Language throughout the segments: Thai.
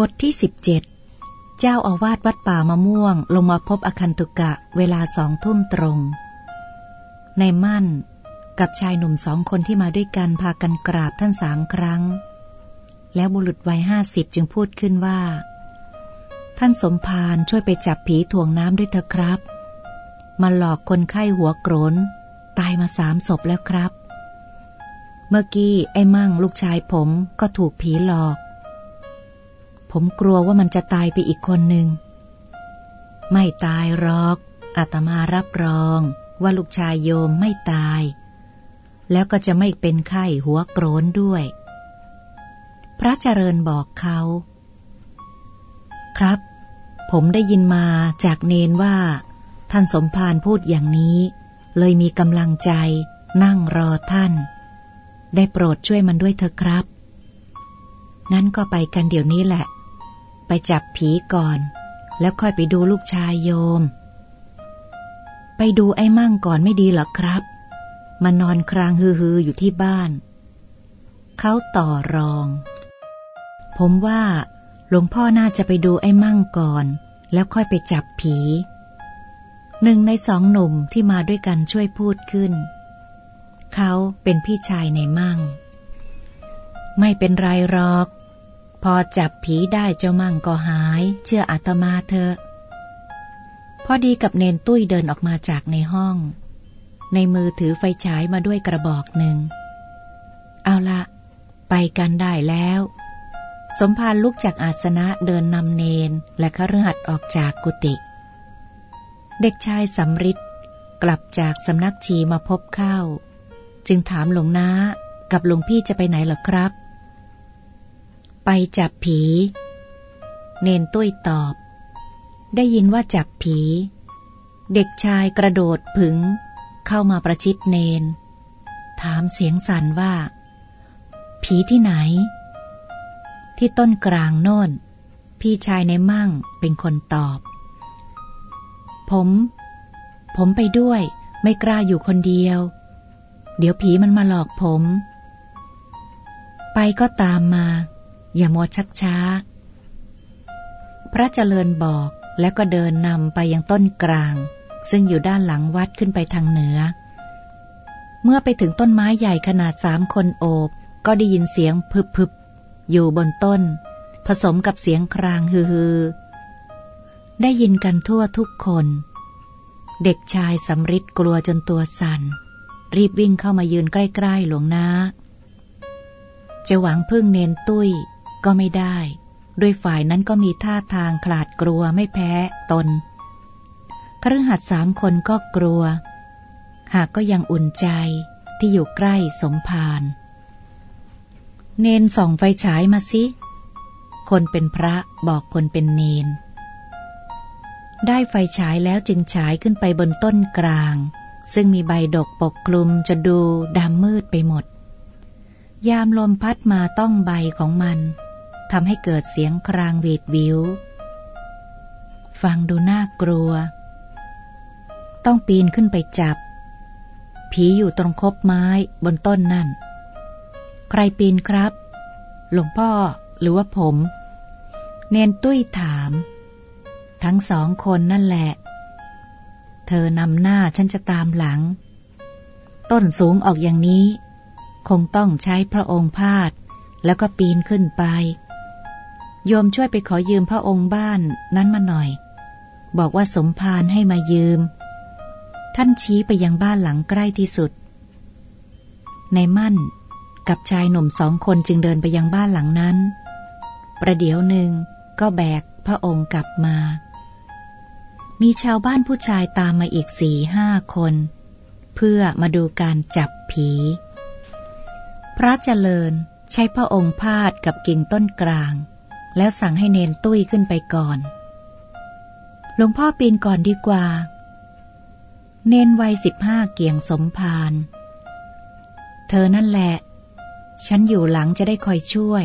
บทที่สิบเจ็ดเจ้าอาวาสวัดป่ามะม่วง ลงมาพบอคันตุกะเวลาสองทุ่มตรง ในมั่นกับชายหนุ่มสองคนที่มาด้วยกันพากันกราบท่านสามครั้ง แล้วบุรุษวัยห้าสิบจึงพูดขึ้นว่า ท่านสมภารช่วยไปจับผีถ่วงน้ำด้วยเถอะครับ มาหลอกคนไข้หัวโกรน ตายมาสามศพแล้วครับ เมื่อกี้ไอ้มั่งลูกชายผมก็ถูกผีหลอก ผมกลัวว่ามันจะตายไปอีกคนหนึ่ง ไม่ตายหรอก อาตมารับรองว่าลูกชายโยมไม่ตาย แล้วก็จะไม่เป็นไข้หัวโกรนด้วย พระเจริญบอกเขา ครับ ผมได้ยินมาจากเนนว่า ท่านสมภารพูดอย่างนี้ เลยมีกำลังใจนั่งรอท่าน ได้โปรดช่วยมันด้วยเถอะครับงั้นก็ไปกันเดี๋ยวนี้แหละ ไปจับผีก่อน แล้วค่อยไปดูลูกชายโยม ไปดูไอ้มั่งก่อนไม่ดีหรอครับ มานอนครางฮือๆอยู่ที่บ้าน เขาต่อรอง ผมว่าหลวงพ่อน่าจะไปดูไอ้มั่งก่อน แล้วค่อยไปจับผี หนึ่งในสองหนุ่มที่มาด้วยกันช่วยพูดขึ้น เขาเป็นพี่ชายในมั่ง ไม่เป็นไรหรอก อจับผีได้เจ้ามั่งก็หาย เชื่ออาตมาเถอะ พอดีกับเนนตุ้ยเดินออกมาจากในห้อง ในมือถือไฟฉายมาด้วยกระบอกหนึ่ง เอาละไปกันได้แล้ว สมภารลุกจากอาสนะเดินนำเนนและคฤหัสถ์ออกจากกุฏิเด็กชายสำริดกลับจากสำนักชีมาพบเข้า จึงถามหลวงน้ากับหลวงพี่จะไปไหนหรอครับ ไปจับผี เนนตุ้ยตอบ ได้ยินว่าจับผี เด็กชายกระโดดผึง เข้ามาประชิดเนน ถามเสียงสั่นว่า ผีที่ไหน ที่ต้นกลางโน่น พี่ชายในมั่งเป็นคนตอบ ผม ผมไปด้วยไม่กล้าอยู่คนเดียว เดี๋ยวผีมันมาหลอกผม ไปก็ตามมา อย่ามัวชักช้า พระเจริญบอกแล้วก็เดินนำไปยังต้นกลาง ซึ่งอยู่ด้านหลังวัดขึ้นไปทางเหนือ เมื่อไปถึงต้นไม้ใหญ่ขนาดสามคนโอบ ก็ได้ยินเสียงพึบพึบอยู่บนต้น ผสมกับเสียงครางฮือได้ยินกันทั่วทุกคน เด็กชายสำริดกลัวจนตัวสัน่น รีบวิ่งเข้ามายืนใกล้ ๆ หลวงนาจะหวังพึ่งเนนตุ้ย ก็ไม่ได้ ด้วยฝ่ายนั้นก็มีท่าทางขลาดกลัวไม่แพ้ตนคฤหัสถ์สามคนก็กลัว หากก็ยังอุ่นใจที่อยู่ใกล้สมภารเนนส่องไฟฉายมาสิ คนเป็นพระบอกคนเป็นเนน ได้ไฟฉายแล้วจึงฉายขึ้นไปบนต้นกลาง ซึ่งมีใบดกปกคลุมจะดูดำมืดไปหมด ยามลมพัดมาต้องใบของมัน ทำให้เกิดเสียงครางเวดวิว ฟังดูน่ากลัว ต้องปีนขึ้นไปจับ ผีอยู่ตรงคบไม้บนต้นนั่น ใครปีนครับ หลวงพ่อหรือว่าผม เนนตุ้ยถาม ทั้งสองคนนั่นแหละ เธอนำหน้าฉันจะตามหลัง ต้นสูงออกอย่างนี้ คงต้องใช้พระองค์พาดแล้วก็ปีนขึ้นไป โยมช่วยไปขอยืมพระองค์บ้านนั้นมาหน่อย บอกว่าสมภารให้มายืม ท่านชี้ไปยังบ้านหลังใกล้ที่สุด ในมั่นกับชายหนุ่มสองคนจึงเดินไปยังบ้านหลังนั้น ประเดี๋ยวหนึ่งก็แบกพระองค์กลับมา มีชาวบ้านผู้ชายตามมาอีกสี่ห้าคน เพื่อมาดูการจับผี พระเจริญใช้พระองค์พาดกับกิ่งต้นกลาง แล้วสั่งให้เนนตุ้ยขึ้นไปก่อน หลวงพ่อปีนก่อนดีกว่า เนนวัยสิบห้าเกี่ยงสมภารเธอนั่นแหละ ฉันอยู่หลังจะได้คอยช่วย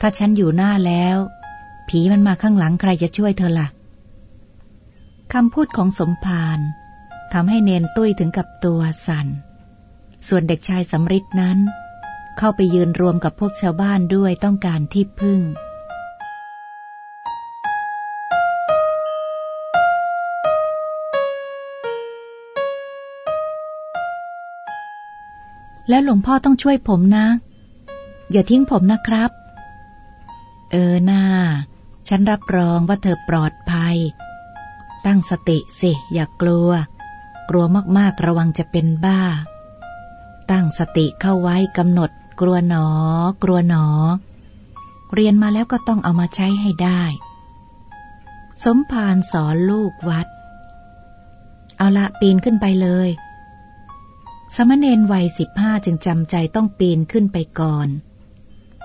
ถ้าฉันอยู่หน้าแล้ว ผีมันมาข้างหลังใครจะช่วยเธอละ่ะคำพูดของสมภารทำให้เนนตุ้ยถึงกับตัวสัน่น ส่วนเด็กชายสำริดนั้น เข้าไปยืนรวมกับพวกชาวบ้านด้วยต้องการที่พึ่ง แล้วหลวงพ่อต้องช่วยผมนะ อย่าทิ้งผมนะครับ เออหน้าฉันรับรองว่าเธอปลอดภัย ตั้งสติสิ อย่ากลัว กลัวมากๆระวังจะเป็นบ้า ตั้งสติเข้าไว้กำหนด กลัวหนอ กลัวหนอ เรียนมาแล้วก็ต้องเอามาใช้ให้ได้ สมภารสอนลูกวัด เอาละปีนขึ้นไปเลย สมณเณรวัยสิบห้าจึงจำใจต้องปีนขึ้นไปก่อน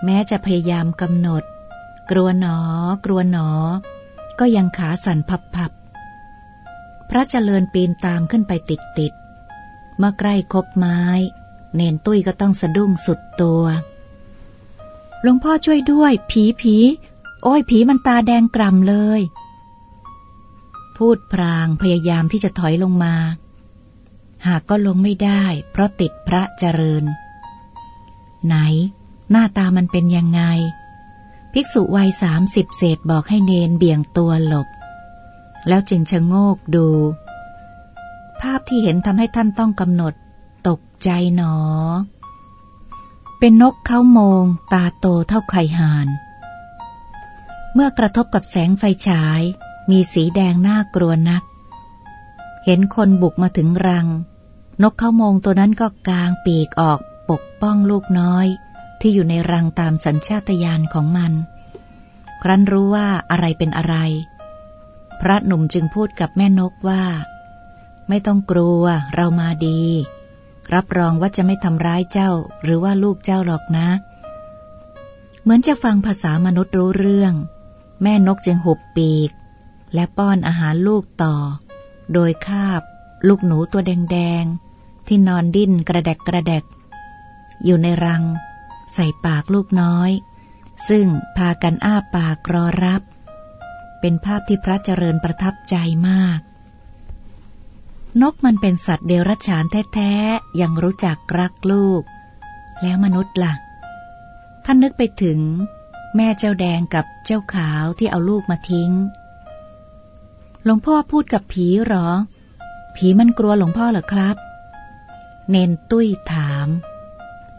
แม้จะพยายามกำหนด กลัวหนอ กลัวหนอ ก็ยังขาสั่นพับๆ พระเจริญปีนตามขึ้นไปติดๆ เมื่อใกล้คบไม้ เนนตุ้ยก็ต้องสะดุ้งสุดตัวหลวงพ่อช่วยด้วย ผีผีโอ้ยผีมันตาแดงกล่ำเลย พูดพรางพยายามที่จะถอยลงมา หากก็ลงไม่ได้ เพราะติดพระเจริญ ไหน หน้าตามันเป็นยังไง ภิกษุวัยสามสิบเศษบอกให้เนนเบี่ยงตัวหลบ แล้วจึงชะโงกดู ภาพที่เห็นทำให้ท่านต้องกำหนด ตกใจหนอ เป็นนกเข้ามง ตาโตเท่าไข่ห่าน เมื่อกระทบกับแสงไฟฉาย มีสีแดงน่ากลัวนักเห็นคนบุกมาถึงรัง นกเขามงตัวนั้นก็กางปีกออกปกป้องลูกน้อย ที่อยู่ในรังตามสัญชาตญาณของมัน ครั้นรู้ว่าอะไรเป็นอะไร พระหนุ่มจึงพูดกับแม่นกว่า ไม่ต้องกลัวเรามาดี รับรองว่าจะไม่ทำร้ายเจ้าหรือว่าลูกเจ้าหรอกนะ เหมือนจะฟังภาษามนุษย์รู้เรื่อง แม่นกจึงหุบปีก และป้อนอาหารลูกต่อ โดยคาบลูกหนูตัวแดง ที่นอนดิ้นกระแดกกระแดก อยู่ในรัง ใส่ปากลูกน้อย ซึ่งพากันอ้าปากรอรับ เป็นภาพที่พระเจริญประทับใจมาก นกมันเป็นสัตว์เดรัจฉานแท้ๆ ยังรู้จักรักลูก แล้วมนุษย์ละ่ะ ท่านนึกไปถึง แม่เจ้าแดงกับเจ้าขาวที่เอาลูกมาทิ้งหลวงพ่อพูดกับผีหรอ ผีมันกลัวหลวงพ่อเหรอครับ เนนตุ้ยถาม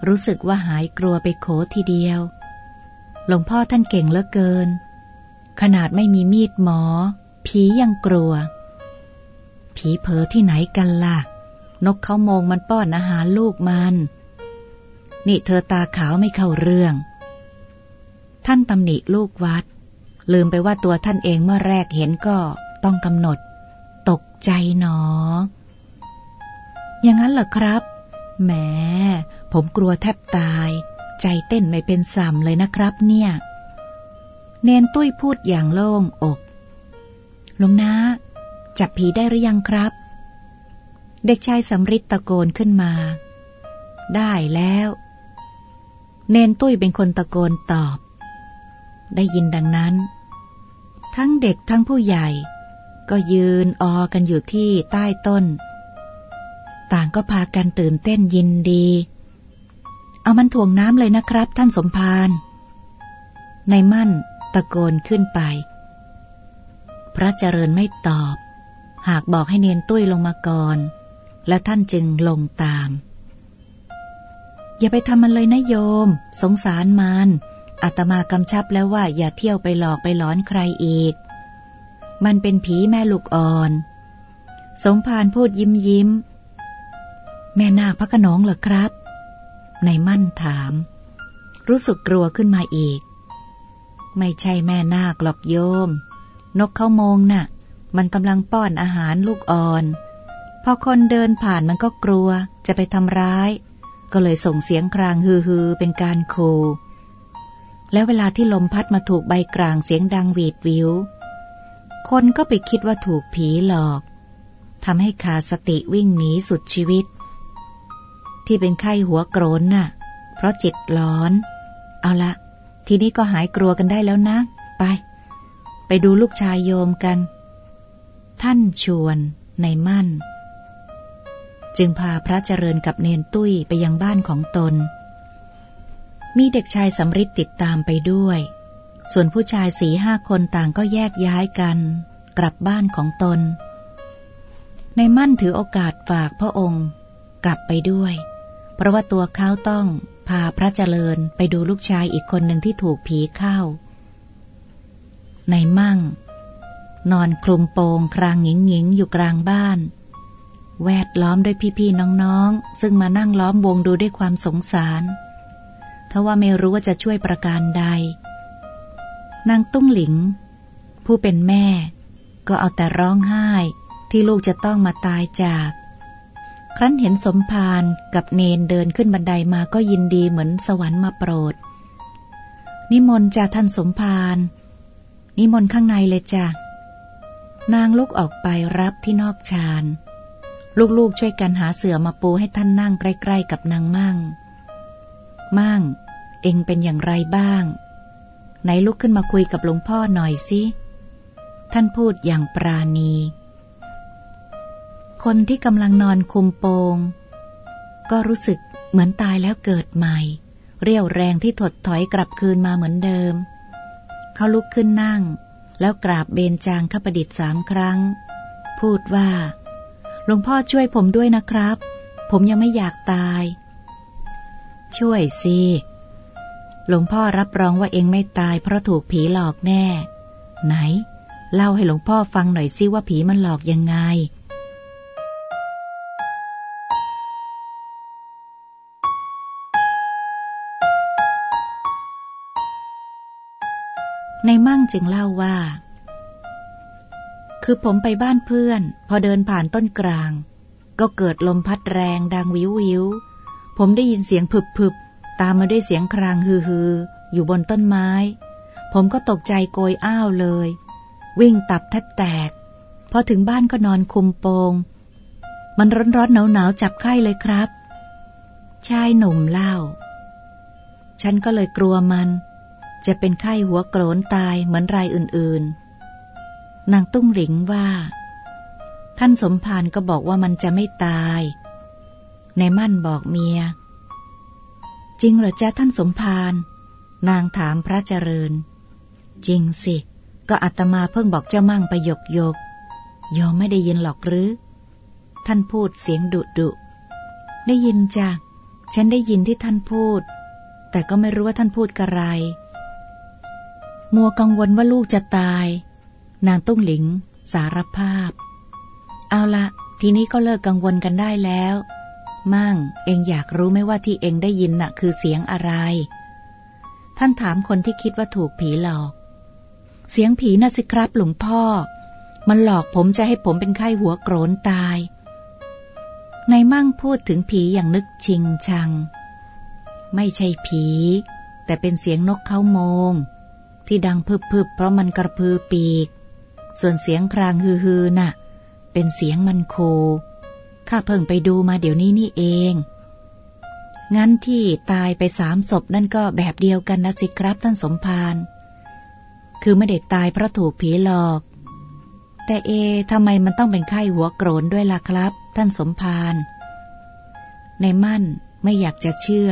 รู้สึกว่าหายกลัวไปโขทีเดียว หลวงพ่อท่านเก่งเหลือเกิน ขนาดไม่มีมีดหมอ ผียังกลัว ผีเผลอที่ไหนกันล่ะ นกเขามงมันป้อนอาหารลูกมัน นี่เธอตาขาวไม่เข้าเรื่อง ท่านตำหนิลูกวัด ลืมไปว่าตัวท่านเองเมื่อแรกเห็นก็ต้องกำหนด ตกใจหนอ อย่างนั้นเหรอครับ แหม ผมกลัวแทบตาย ใจเต้นไม่เป็นสัมเลยนะครับเนี่ย เนนตุ้ยพูดอย่างโล่งอกหลวงนาจับผีได้หรือยังครับ เด็กชายสำริดตะโกนขึ้นมา ได้แล้ว เนนตุ้ยเป็นคนตะโกนตอบ ได้ยินดังนั้น ทั้งเด็กทั้งผู้ใหญ่ ก็ยืนออกันอยู่ที่ใต้ต้น ต่างก็พากันตื่นเต้นยินดี เอามันถ่วงน้ำเลยนะครับ ท่านสมภารในมั่นตะโกนขึ้นไป พระเจริญไม่ตอบ หากบอกให้เนียนตุ้ยลงมาก่อน และท่านจึงลงตาม อย่าไปทำมันเลยนะโยม สงสารมันอาตมากำชับแล้วว่าอย่าเที่ยวไปหลอกไปหลอนใครอีก มันเป็นผีแม่ลูกอ่อน สมภารพูดยิ้มยิ้ม แม่นาคพระขนองเหรอครับ ในมั่นถาม รู้สึกกลัวขึ้นมาอีก ไม่ใช่แม่นาคหรอกโยม นกเขามงน่ะ มันกำลังป้อนอาหารลูกอ่อน พอคนเดินผ่านมันก็กลัวจะไปทำร้าย ก็เลยส่งเสียงครางฮือฮือเป็นการคูแล้วเวลาที่ลมพัดมาถูกใบกลางเสียงดังหวีดวิว คนก็ไปคิดว่าถูกผีหลอกทำให้ขาดสติวิ่งหนีสุดชีวิต ที่เป็นไข้หัวโกรนน่ะ เพราะจิตร้อน เอาละ ทีนี้ก็หายกลัวกันได้แล้วนะ ไป ไปดูลูกชายโยมกัน ท่านชวนในมั่น จึงพาพระเจริญกับเนนตุ้ยไปยังบ้านของตน มีเด็กชายสำริดติดตามไปด้วย ส่วนผู้ชายสีห้าคนต่างก็แยกย้ายกัน กลับบ้านของตน ในมั่นถือโอกาสฝากพระองค์กลับไปด้วย เพราะว่าตัวเขาต้องพาพระเจริญไปดูลูกชายอีกคนหนึ่งที่ถูกผีเข้า ในมั่ง นอนคลุมโปงครางหงิงหงิงอยู่กลางบ้าน แวดล้อมด้วยพี่ๆน้องๆ ซึ่งมานั่งล้อมวงดูด้วยความสงสารทว่าไม่รู้ว่าจะช่วยประการใด นางตุ้งหลิง ผู้เป็นแม่ ก็เอาแต่ร้องไห้ที่ลูกจะต้องมาตายจาก ครั้นเห็นสมภารกับเนนเดินขึ้นบันไดามาก็ยินดีเหมือนสวรรค์มาโปรด นิมนต์จ้าท่านสมภารนิมนต์ข้างในเลยจ้ะนางลุกออกไปรับที่นอกชานลูกๆช่วยกันหาเสื่อมาปูให้ท่านนั่งใกล้ๆกับนางมั่ง มั่ง เองเป็นอย่างไรบ้าง ไหนลุกขึ้นมาคุยกับหลวงพ่อหน่อยสิ ท่านพูดอย่างปราณี คนที่กำลังนอนคุมโปง ก็รู้สึกเหมือนตายแล้วเกิดใหม่ เรียวแรงที่ถดถอยกลับคืนมาเหมือนเดิม เขาลุกขึ้นนั่ง แล้วกราบเบญจางขประดิษฐ์สามครั้ง พูดว่าหลวงพ่อช่วยผมด้วยนะครับ ผมยังไม่อยากตาย ช่วยสิหลวงพ่อรับรองว่าเองไม่ตายเพราะถูกผีหลอกแน่ ไหน เล่าให้หลวงพ่อฟังหน่อยซิว่าผีมันหลอกยังไง ในมั่งจึงเล่าว่า คือผมไปบ้านเพื่อน พอเดินผ่านต้นกลาง ก็เกิดลมพัดแรงดังวิววิว ผมได้ยินเสียงผึบผึบตามมาด้วยเสียงครางฮือฮืออยู่บนต้นไม้ ผมก็ตกใจโกยอ้าวเลย วิ่งตับแทบแตก พอถึงบ้านก็นอนคุมโปง มันร้อนร้อนหนาวหนาวจับไข้เลยครับ ชายหนุ่มเล่า ฉันก็เลยกลัวมัน จะเป็นไข้หัวโกรนตายเหมือนรายอื่นๆ นางตุ้งหลิงว่า ท่านสมภารก็บอกว่ามันจะไม่ตาย ในมั่นบอกเมีย จริงเหรอจ๊ะท่านสมภาร นางถามพระเจริญ จริงสิ ก็อาตมาเพิ่งบอกเจ้ามั่งไปยกยกยอมไม่ได้ยินหรอกหรือ ท่านพูดเสียงดุดุ ได้ยินจ้ะ ฉันได้ยินที่ท่านพูด แต่ก็ไม่รู้ว่าท่านพูดกระไร มัวกังวลว่าลูกจะตาย นางตุ้งหลิง สารภาพ เอาละทีนี้ก็เลิกกังวลกันได้แล้ว มั่ง เองอยากรู้ไหมว่าที่เองได้ยินน่ะ คือเสียงอะไร ท่านถามคนที่คิดว่าถูกผีหลอก เสียงผีน่ะสิครับหลวงพ่อ มันหลอกผมจะให้ผมเป็นไข้หัวโกรนตาย ในมั่งพูดถึงผีอย่างนึกชิงชัง ไม่ใช่ผี แต่เป็นเสียงนกเขาโมง ที่ดังพึบๆเพราะมันกระพือปีก ส่วนเสียงครางฮือๆน่ะ เป็นเสียงมันโค ข้าเพิ่งไปดูมาเดี๋ยวนี้นี่เอง งั้นที่ตายไปสามศพนั่นก็แบบเดียวกันนะสิครับท่านสมภาร คือไม่ได้ตายเพราะถูกผีหลอก แต่เอทำไมมันต้องเป็นไข้หัวโกรนด้วยล่ะครับ ท่านสมภารในมั่นไม่อยากจะเชื่อ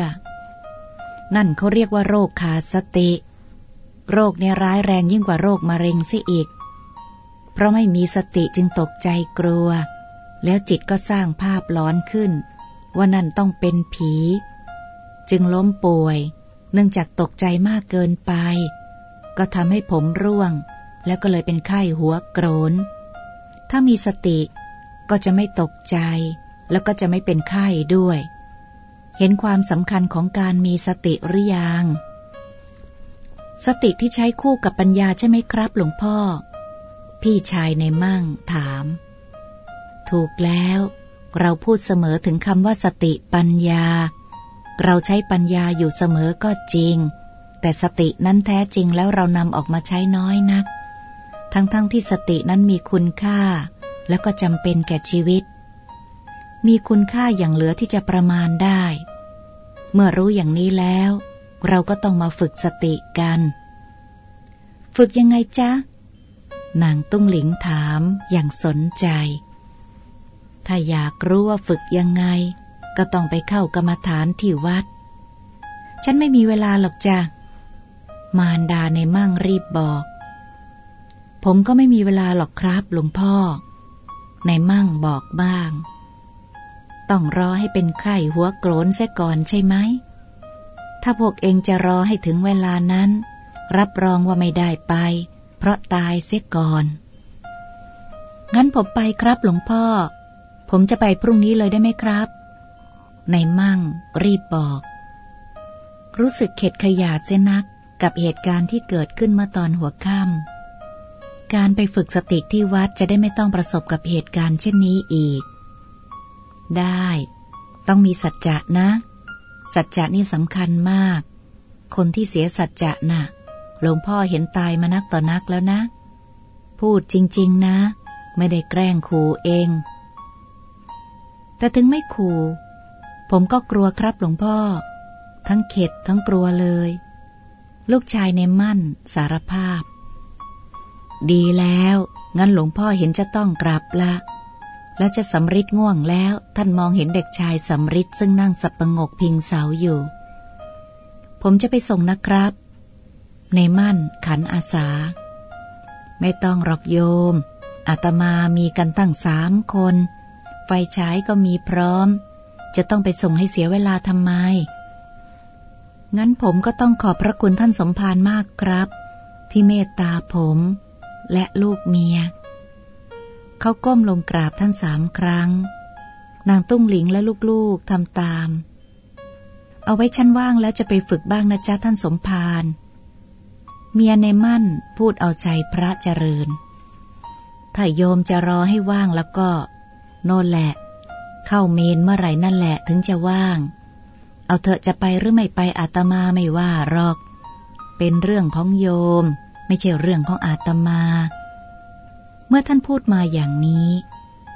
นั่นเขาเรียกว่าโรคขาดสติ โรคเนี่ยร้ายแรงยิ่งกว่าโรคมะเร็งซิอีก เพราะไม่มีสติจึงตกใจกลัว แล้วจิตก็สร้างภาพร้อนขึ้น ว่านั่นต้องเป็นผี จึงล้มป่วย เนื่องจากตกใจมากเกินไป ก็ทำให้ผมร่วง แล้วก็เลยเป็นไข้หัวโกรน ถ้ามีสติก็จะไม่ตกใจ แล้วก็จะไม่เป็นไข้ด้วย เห็นความสำคัญของการมีสติหรือยัง สติที่ใช้คู่กับปัญญาใช่ไหมครับ หลวงพ่อ พี่ชายในมั่งถาม ถูกแล้ว เราพูดเสมอถึงคำว่าสติปัญญา เราใช้ปัญญาอยู่เสมอก็จริง แต่สตินั้นแท้จริงแล้วเรานำออกมาใช้น้อยนัก ทั้งๆทที่สตินั้นมีคุณค่า แล้วก็จำเป็นแก่ชีวิต มีคุณค่าอย่างเหลือที่จะประมาณได้ เมื่อรู้อย่างนี้แล้ว เราก็ต้องมาฝึกสติกัน ฝึกยังไงจ๊ะ นางตุ้งหลิงถามอย่างสนใจ ถ้าอยากรู้ว่าฝึกยังไง ก็ต้องไปเข้ากรรมฐานที่วัด ฉันไม่มีเวลาหรอกจ้ะ มารดาในมั่งรีบบอก ผมก็ไม่มีเวลาหรอกครับหลวงพ่อ ในมั่งบอกบ้าง ต้องรอให้เป็นไข้หัวโกรนเสียก่อนใช่ไหม ถ้าพวกเองจะรอให้ถึงเวลานั้น รับรองว่าไม่ได้ไป เพราะตายเสียก่อน งั้นผมไปครับหลวงพ่อ ผมจะไปพรุ่งนี้เลยได้ไหมครับ ในมั่ง รีบบอก รู้สึกเข็ดขยาดเสนักกับเหตุการณ์ที่เกิดขึ้นเมื่อตอนหัวค่ำการไปฝึกสติที่วัดจะได้ไม่ต้องประสบกับเหตุการณ์เช่นนี้อีก ได้ ต้องมีสัจจะนะ สัจจะนี่สำคัญมาก คนที่เสียสัจจะนะ่ะ หลวงพ่อเห็นตายมานักต่อนักแล้วนะ พูดจริง ๆ นะ ไม่ได้แกล้งขู่เอง แต่ถึงไม่ขู่ผมก็กลัวครับหลวงพ่อ ทั้งเข็ดทั้งกลัวเลย ลูกชายในมั่นสารภาพ ดีแล้ว งั้นหลวงพ่อเห็นจะต้องกลับละ แล้วจะสำริดง่วงแล้ว ท่านมองเห็นเด็กชายสำริดซึ่งนั่งสับประงกพิงเสาอยู่ ผมจะไปส่งนะครับ ในมั่นขันอาสา ไม่ต้องหรอกโยมอาตมามีกันตั้งสามคน ไฟฉายก็มีพร้อม จะต้องไปส่งให้เสียเวลาทำไม งั้นผมก็ต้องขอบพระคุณท่านสมภารมากครับ ที่เมตตาผม และลูกเมีย เขาก้มลงกราบท่านสามครั้ง นางตุ้งหลิงและลูกๆทำตาม เอาไว้ชั้นว่างแล้วจะไปฝึกบ้างนะจ๊ะท่านสมภารเมียในมั่นพูดเอาใจพระเจริญ ถ้าโยมจะรอให้ว่างแล้วก็ โน่นแหละ เข้าเมนเมื่อไหร่นั่นแหละถึงจะว่าง เอาเถอะจะไปหรือไม่ไปอาตมาไม่ว่าหรอก เป็นเรื่องของโยม ไม่ใช่เรื่องของอาตมา มื่อท่านพูดมาอย่างนี้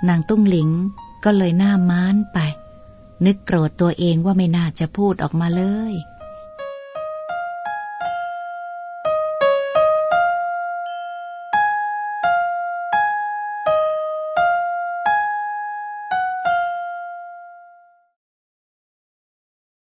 นางตุ้งหลิงก็เลยหน้าม้านไป นึกโกรธตัวเองว่าไม่น่าจะพูดออกมาเลย